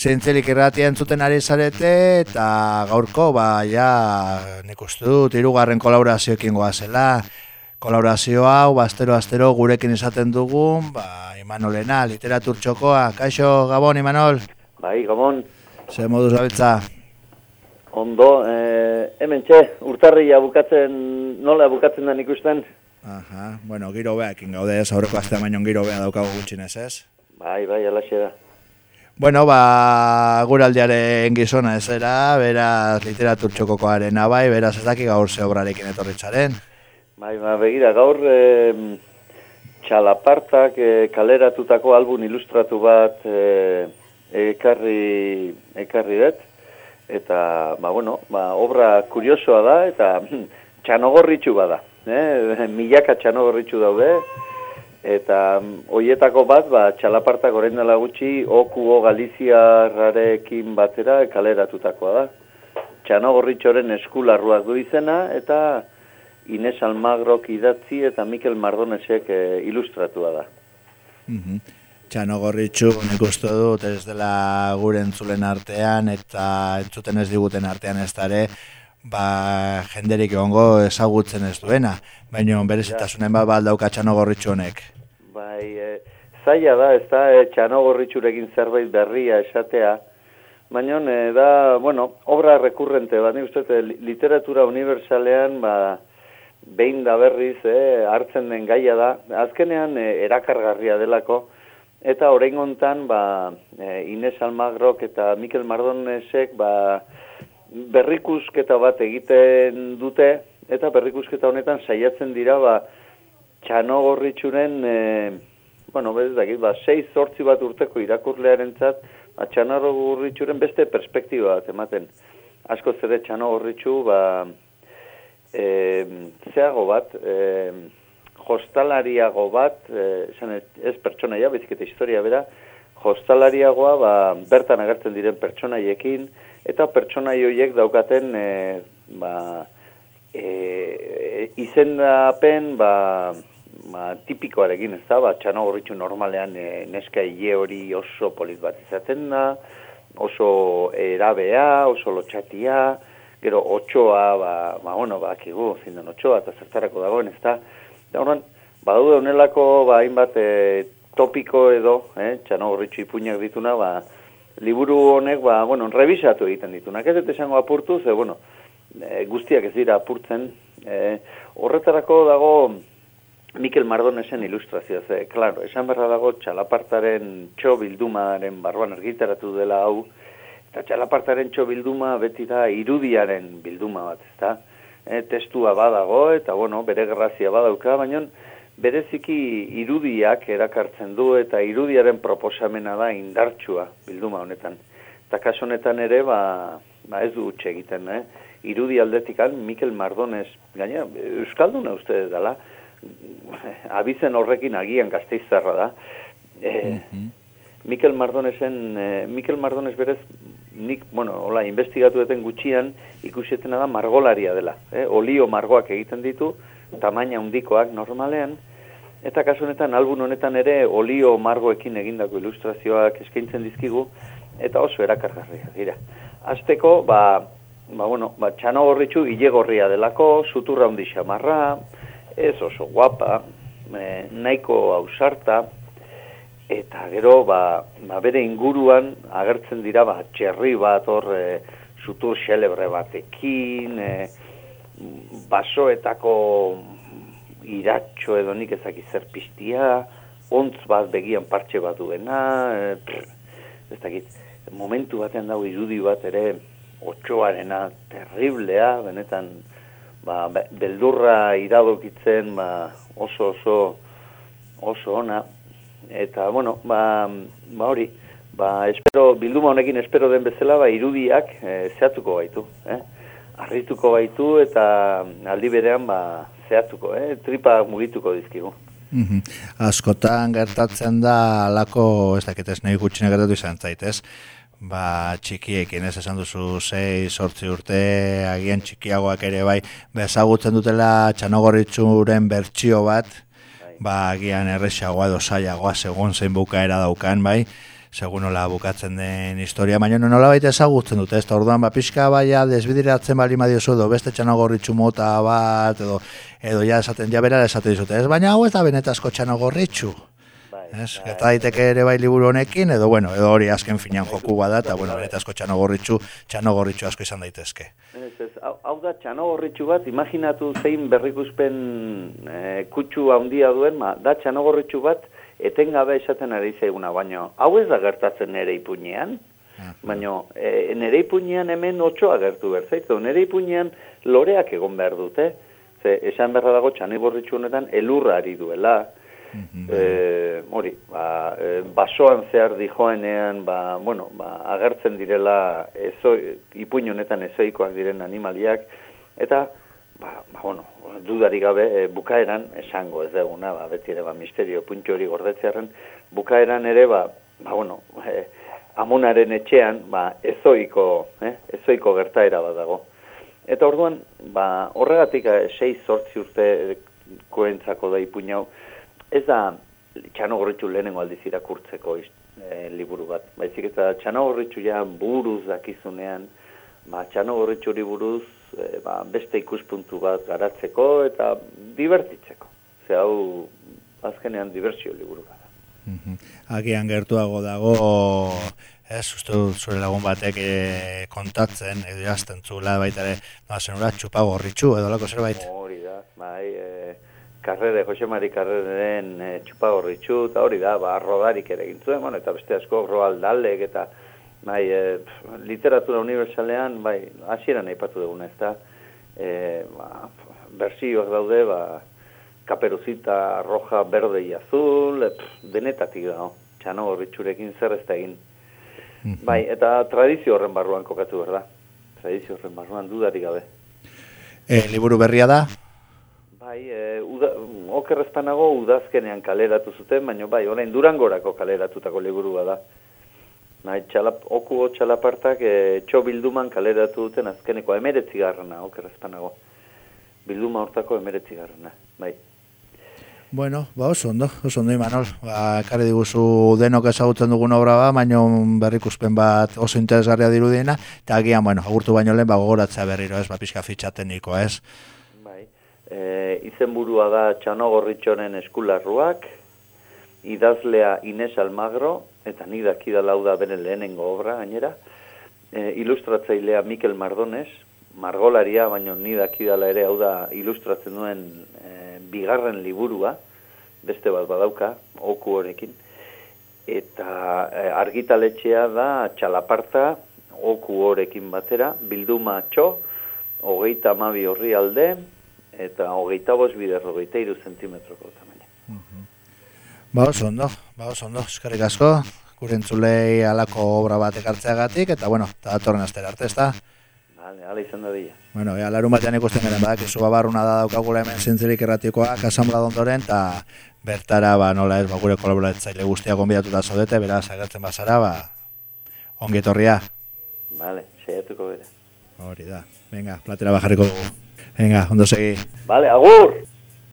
zintzelik irratia entzuten ari zarete, eta gaurko, ba, ja, nik uste dut, irugarren kolaborazioekin goazela. Kolaborazio hau, bastero, astero, gurekin izaten dugun, ba, Imanolena, literatur txokoa. Kaixo, Gabon, Imanol? Bai, Gabon. Ze moduz gabiltza? Ondo, eh, hemen txe, urtarria bukatzen, nola bukatzen da ikusten? Aha, bueno, giro behakin gaude ez, aurreko azte baino giro beha daukagu gutxinez ez? Bai, bai, alaxe da. Bueno, ba, guraldiaren gizona ez era, beraz literatur txokokoaren abai, beraz ez daki gaur ze obrarekin etorritzaren. Bai, ba, begira, gaur eh, txalapartak eh, kaleratutako album ilustratu bat eh, ekarri, ekarri dut eta ba, bueno, ba, obra kuriosoa da eta txanogorritxu bada. Eh? Milaka txanogorritxu daude eta hoietako bat ba, txalapartak orain dela gutxi okuo Galiziarrarekin batera kaleratutakoa da. Txanogorritxoren eskularruak du izena eta Ines Almagrok idatzi eta Mikel Mardonesek eh, ilustratua da. Mm Txano gorritxu, nik uste dut, ez dela gure entzulen artean, eta entzuten ez diguten artean ez dara, ba, jenderik egongo ezagutzen ez duena, baina berezitasunen bat baldauka txano gorritxu honek. Bai, e, zaila da, ez da, e, txano gorritxurekin zerbait berria esatea, baina e, da, bueno, obra rekurrente, bat, nik uste, literatura universalean, ba, behin da berriz, e, hartzen den gaia da, azkenean e, erakargarria delako, Eta orain hontan ba, e, Ines Almagrok eta Mikel Mardonesek ba, berrikusketa bat egiten dute, eta berrikusketa honetan saiatzen dira ba, txano gorritxuren, e, bueno, bez dakit, ba, 6 bat urteko irakurlearen zat, ba, txano gorritxuren beste perspektiba bat ematen. Asko zede txano gorritxu, ba, e, zeago bat, e, hostalariago bat, esan ez, ez pertsonaia, beziketa historia bera, hostalariagoa ba, bertan agertzen diren pertsonaiekin, eta pertsonai horiek daukaten e, ba, e, izendapen ba, ba, tipikoarekin, ez da, ba, txano horritxu normalean e, neska hile hori oso polit bat izaten da, oso erabea, oso lotxatia, gero otxoa, ba, ba, bueno, ba, kigu, zindan otxoa, eta zertarako dagoen, ez da, Da horan, badaude honelako ba, hainbat e, topiko edo, eh, txano horritxu ipuñak dituna, ba, liburu honek, ba, bueno, revisatu egiten ditunak. Ez eta esango apurtu, ze, bueno, e, guztiak ez dira apurtzen. E, horretarako dago Mikel Mardonesen ilustrazioa, ze, klaro, esan berra dago txalapartaren txo bildumaren barruan argitaratu dela hau, eta txalapartaren txo bilduma beti da irudiaren bilduma bat, ezta? e, testua badago, eta bueno, bere grazia badauka, baina bereziki irudiak erakartzen du, eta irudiaren proposamena da indartsua bilduma honetan. Eta kaso honetan ere, ba, ba ez du utxe egiten, eh? irudi aldetikan Mikel Mardones, gaina, Euskalduna uste dela, abizen horrekin agian gazteizarra da, e, Mikel Mardonesen, e, Mikel Mardones berez nik, bueno, hola, investigatu eten gutxian, ikusietena da margolaria dela. Eh? Olio margoak egiten ditu, tamaina handikoak normalean, eta kasu honetan, albun honetan ere, olio margoekin egindako ilustrazioak eskaintzen dizkigu, eta oso erakargarria dira. Azteko, ba, ba, bueno, ba, txano horritxu, hile gorria delako, suturra handi xamarra, ez oso guapa, e, nahiko ausarta, eta gero ba, ba bere inguruan agertzen dira ba txerri bat hor e, sutur xelebre batekin e, basoetako iratxo edo nik ezak zer piztia ontz bat begian partxe bat duena e, ez dakit momentu batean dago irudi bat ere otxoarena terriblea benetan ba, beldurra iradokitzen ba, oso oso oso ona eta bueno, ba, ba hori, ba, espero, bilduma honekin espero den bezala, ba, irudiak e, zehatuko baitu, eh? Arrituko baitu eta aldi berean ba, zehatuko, eh? tripa mugituko dizkigu. Mm Askotan gertatzen da alako, ez dakit ez nahi gutxine gertatu izan zaitez, ba, txikiekin ez esan duzu 6 sortzi urte, agian txikiagoak ere bai, bezagutzen dutela txanogorritzuren bertsio bat, ba, gian erresagoa edo zailagoa segon zein bukaera daukan, bai, segun nola bukatzen den historia, baina nola baita ezagutzen dute, ez da orduan, ba, pixka baia desbidiratzen bali madiozu edo beste txanogorritxu mota bat, edo, edo ja esaten, ja berara esaten dizute, ez, baina hau ez da benetazko txanogorritxu. Bai, Ez, bai, gerta daiteke ere bai liburu honekin, edo bueno, edo hori azken finean joku bada, eta bueno, benetazko txanogorritxu, txanogorritxu asko izan daitezke. Ez, ez, hau, hau da txano gorritxu bat, imaginatu zein berrikuspen e, kutsu handia duen, ma, da txano gorritxu bat etengabe esaten ari zaiguna, baina hau ez da gertatzen nere ipuñean, baina e, nere ipuñean hemen otxoa gertu berzaitu, nere ipuñean loreak egon behar dute, ze esan beharra dago txano gorritxu honetan elurra ari duela, E, hori, ba, e, basoan zehar dijoenean, ba, bueno, ba, agertzen direla ezoi, ipuin honetan ezoikoak diren animaliak, eta, ba, ba, bueno, dudari gabe, e, bukaeran, esango ez duguna, ba, beti ere, ba, misterio puntxo hori gordetzearen, bukaeran ere, ba, ba, bueno, e, amonaren etxean, ba, ezoiko, eh, ezoiko gertaera bat dago. Eta orduan, ba, horregatik, e, 6-zortzi urte koentzako da ipuin hau, ez da txano gorritxu lehenengo aldiz irakurtzeko e, liburu bat. Baizik eta txano gorritxu ja buruz dakizunean, ba, txano gorritxuri buruz e, ba, beste ikuspuntu bat garatzeko eta divertitzeko. Ze hau azkenean diversio liburu gara. Agian gertuago dago, ez, uste zure lagun batek e, kontatzen, edo jazten zula baita ere, no, zenura txupagorritxu edo lako zerbait. Hori da, bai, e, karrere, Jose Mari Karreren e, txupagorritxu, eta hori da, ba, rodarik ere egin zuen, bueno, eta beste asko Roald Dahlek, eta bai, e, literatura universalean, bai, hasieran aipatu duguna, ez da, e, ba, bersioak daude, ba, kaperuzita roja, berde y azul, e, pf, denetatik dago, txano gorritxurekin zer ez da egin. Bai, eta tradizio horren barruan kokatu behar da. Tradizio horren barruan dudarik gabe. E, liburu berria da, Bai, e, uda, okerrezpanago udazkenean kaleratu zuten, baina bai, orain durangorako kaleratutako liburua da. Bai, txalap, okuo txalapartak e, txo bilduman kaleratu duten azkeneko emeretzi garrana, okerrezpanago. Bilduma hortako emeretzi garrana, bai. Bueno, ba oso ondo, oso ondo Imanol. Ba, ekarri diguzu denok ezagutzen dugun obra ba, baino berrikuspen bat oso interesgarria dirudiena, eta agian, bueno, agurtu baino lehen, ba, gogoratzea berriro, ez, ba, pixka fitxateniko, ez? Bai, e, izenburua da Txanogorritxonen eskularruak, idazlea Ines Almagro, eta nik dakidala hau da bere lehenengo obra, gainera, e, ilustratzailea Mikel Mardones, margolaria, baino ni dakidala ere hau da ilustratzen duen e, bigarren liburua, beste bat badauka, oku horekin, eta e, argitaletxea da txalaparta oku horekin batera, bilduma txo, hogeita amabi horri alde, eta hogeita bos bider, hogeita iru zentimetroko. Ba oso ondo, ba oso ondo, eskerrik asko, gure entzulei alako obra bat ekartzeagatik, eta bueno, eta datorren astera arte, ez? Vale, ala izan da dira. Bueno, ea, larun batean ikusten gara, badak, izu babarruna da daukagula hemen zintzilik erratikoak asamblea ondoren, eta bertara, ba, nola ez, ba, gure kolaboratzaile guztiak gonbidatuta zaudete, beraz, agertzen bazara, ba, ongi etorria. Vale, saiatuko bera. Hori da, venga, platera bajarriko dugu. Venga, ondo segi. Vale, agur!